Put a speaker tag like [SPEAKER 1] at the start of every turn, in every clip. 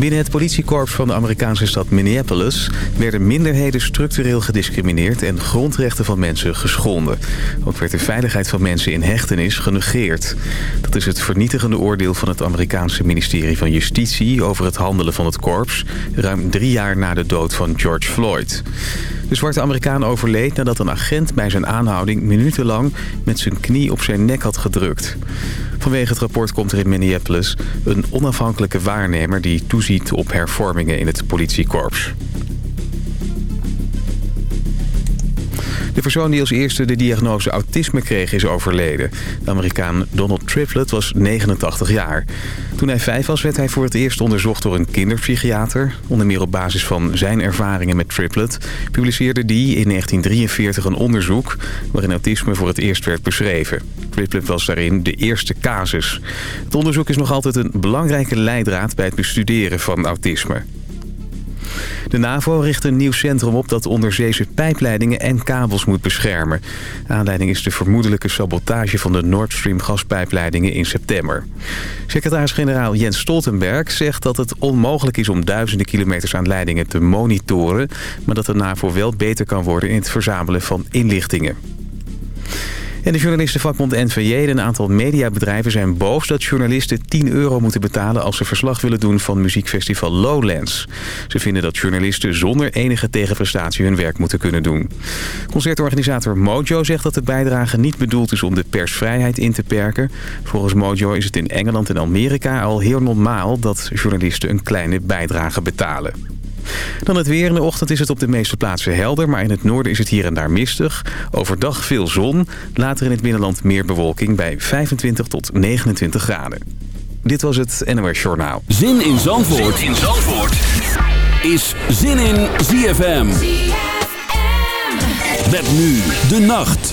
[SPEAKER 1] Binnen het politiekorps van de Amerikaanse stad Minneapolis... werden minderheden structureel gediscrimineerd en grondrechten van mensen geschonden. Ook werd de veiligheid van mensen in hechtenis genegeerd. Dat is het vernietigende oordeel van het Amerikaanse ministerie van Justitie... over het handelen van het korps, ruim drie jaar na de dood van George Floyd. De zwarte Amerikaan overleed nadat een agent bij zijn aanhouding minutenlang met zijn knie op zijn nek had gedrukt. Vanwege het rapport komt er in Minneapolis een onafhankelijke waarnemer die toeziet op hervormingen in het politiekorps. De persoon die als eerste de diagnose autisme kreeg is overleden. De Amerikaan Donald Triplett was 89 jaar. Toen hij vijf was werd hij voor het eerst onderzocht door een kinderpsychiater. Onder meer op basis van zijn ervaringen met Triplett publiceerde die in 1943 een onderzoek... waarin autisme voor het eerst werd beschreven. Triplett was daarin de eerste casus. Het onderzoek is nog altijd een belangrijke leidraad bij het bestuderen van autisme. De NAVO richt een nieuw centrum op dat onderzeese pijpleidingen en kabels moet beschermen. Aanleiding is de vermoedelijke sabotage van de Nord Stream gaspijpleidingen in september. Secretaris-generaal Jens Stoltenberg zegt dat het onmogelijk is om duizenden kilometers aan leidingen te monitoren... maar dat de NAVO wel beter kan worden in het verzamelen van inlichtingen. En de journalistenvakbond NVJ en een aantal mediabedrijven zijn boos dat journalisten 10 euro moeten betalen als ze verslag willen doen van muziekfestival Lowlands. Ze vinden dat journalisten zonder enige tegenprestatie hun werk moeten kunnen doen. Concertorganisator Mojo zegt dat de bijdrage niet bedoeld is om de persvrijheid in te perken. Volgens Mojo is het in Engeland en Amerika al heel normaal dat journalisten een kleine bijdrage betalen. Dan het weer. In de ochtend is het op de meeste plaatsen helder, maar in het noorden is het hier en daar mistig. Overdag veel zon, later in het binnenland meer bewolking bij 25 tot 29 graden. Dit was het NOS Journaal.
[SPEAKER 2] Zin in Zandvoort, zin in Zandvoort. is Zin in ZFM. ZFM. Met nu de nacht.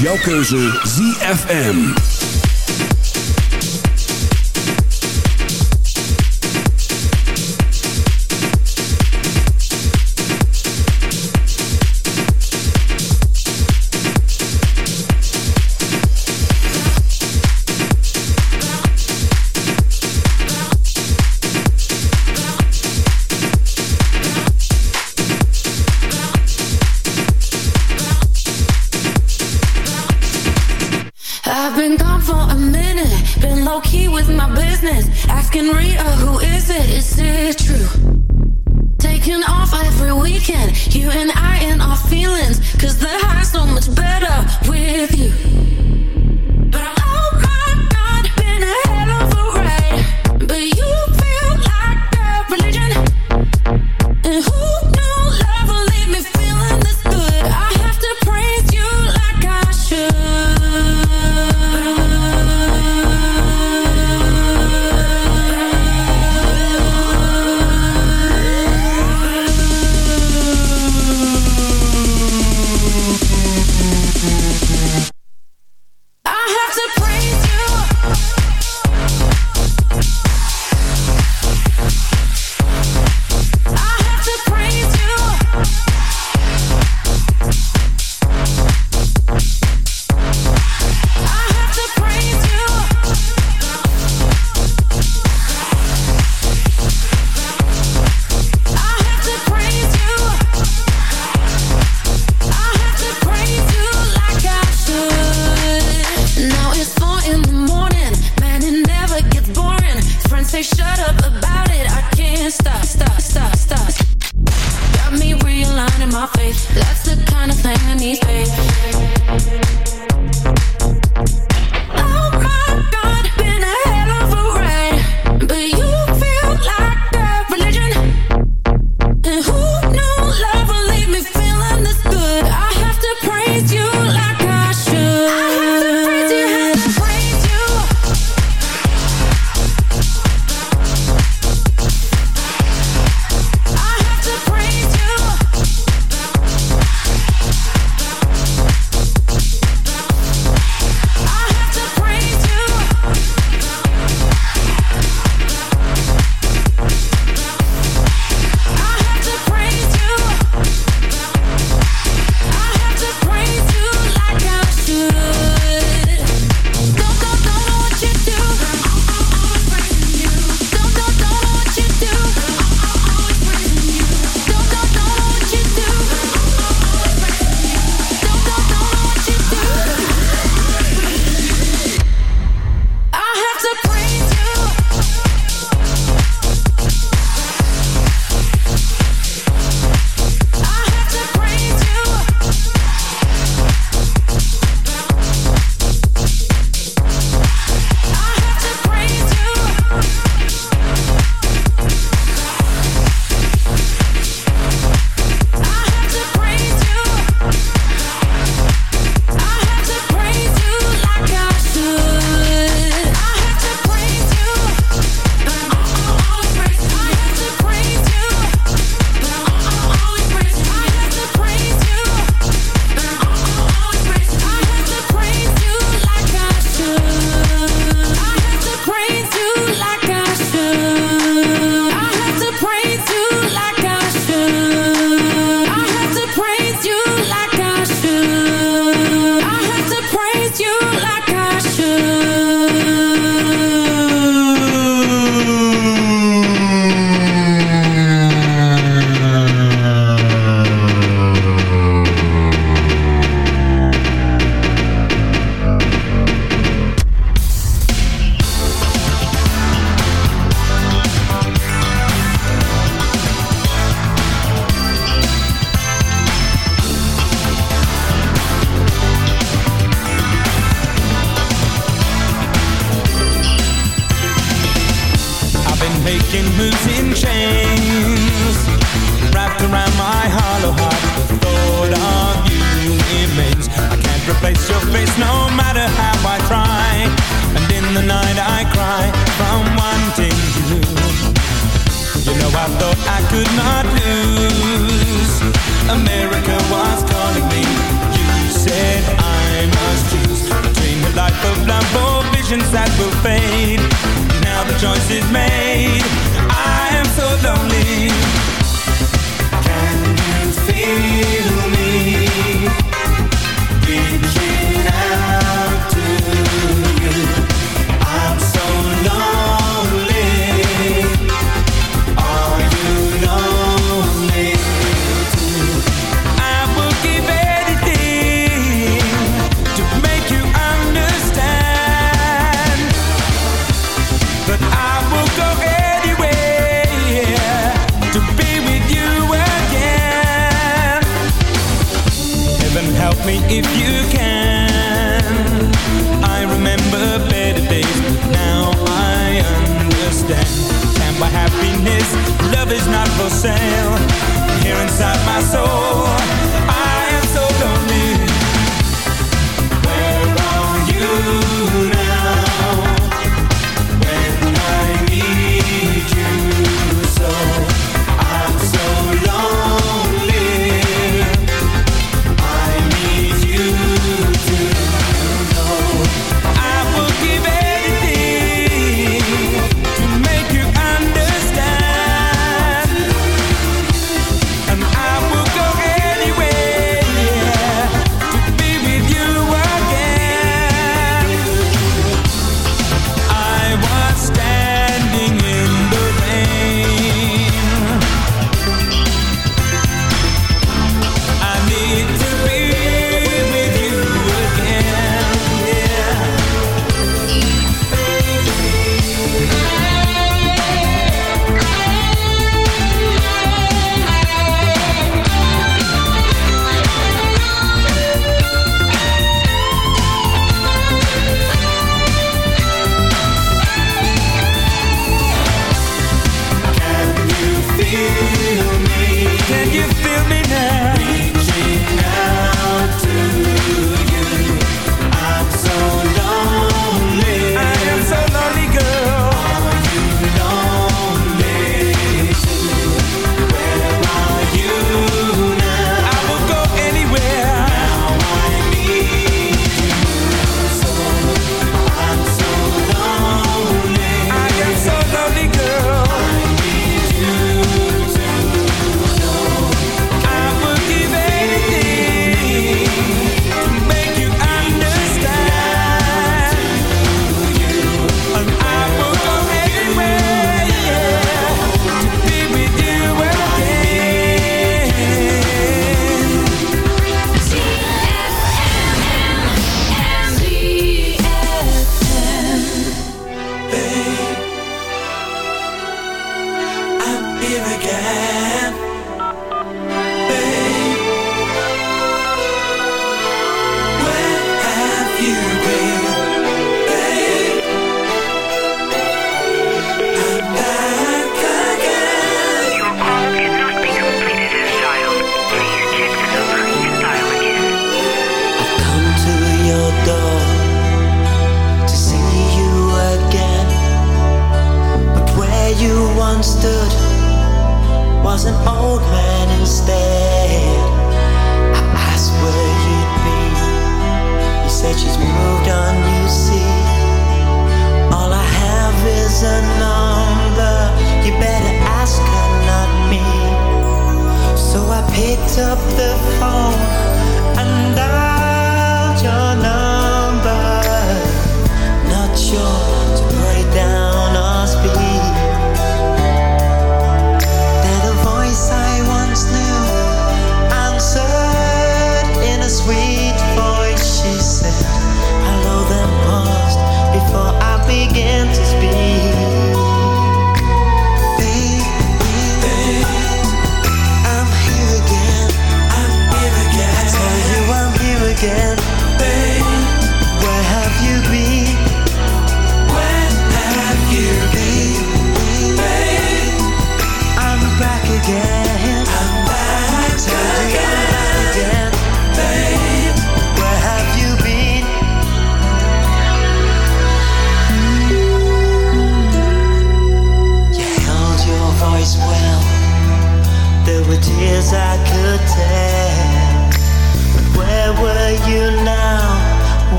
[SPEAKER 3] Jouw keuze ZFM.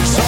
[SPEAKER 4] It's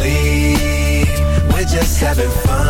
[SPEAKER 4] sleep. We're just having fun.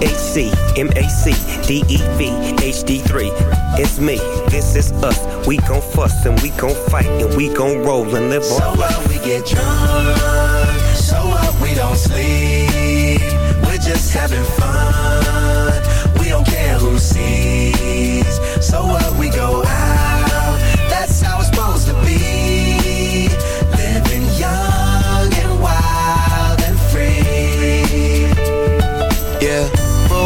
[SPEAKER 5] THC, MAC, DEV, HD3. It's me, this is us. We gon' fuss and we gon' fight and we gon' roll and live
[SPEAKER 4] So
[SPEAKER 5] on life.
[SPEAKER 4] what we get drunk, so what we don't sleep. We're just having fun. We don't care who sees. So what we go out.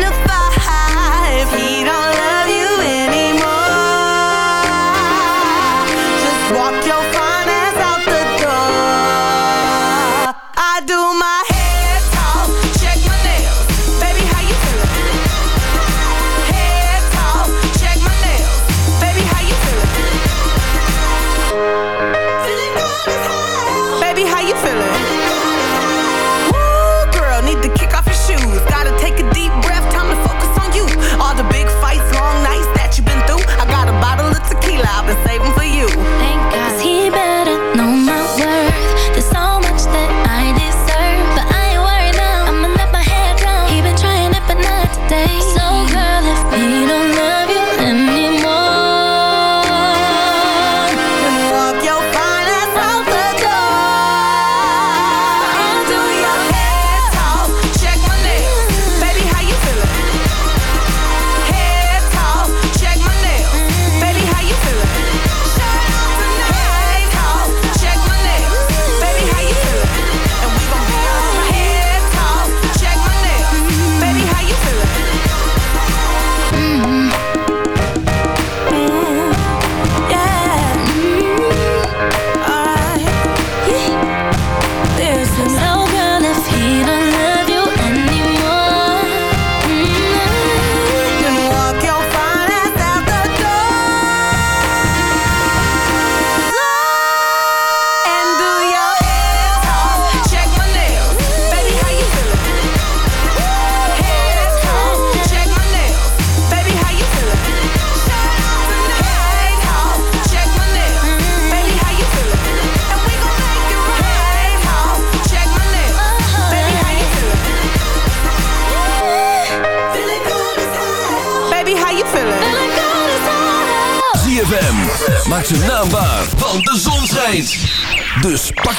[SPEAKER 6] Maak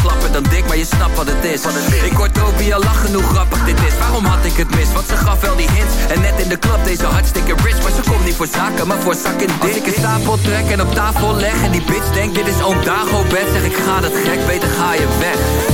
[SPEAKER 7] Slapper dan dik, maar je snapt wat het is. Ik hoor Toby al lachen hoe grappig dit is. Waarom had ik het mis? Want ze gaf wel die hints. En net in de klap deze hartstikke rich. Maar ze komt niet voor zaken, maar voor zak en dik. Als ik een stapel trek en op tafel leg En die bitch denkt dit is oom Dago bed Zeg ik ga dat gek, beter ga je weg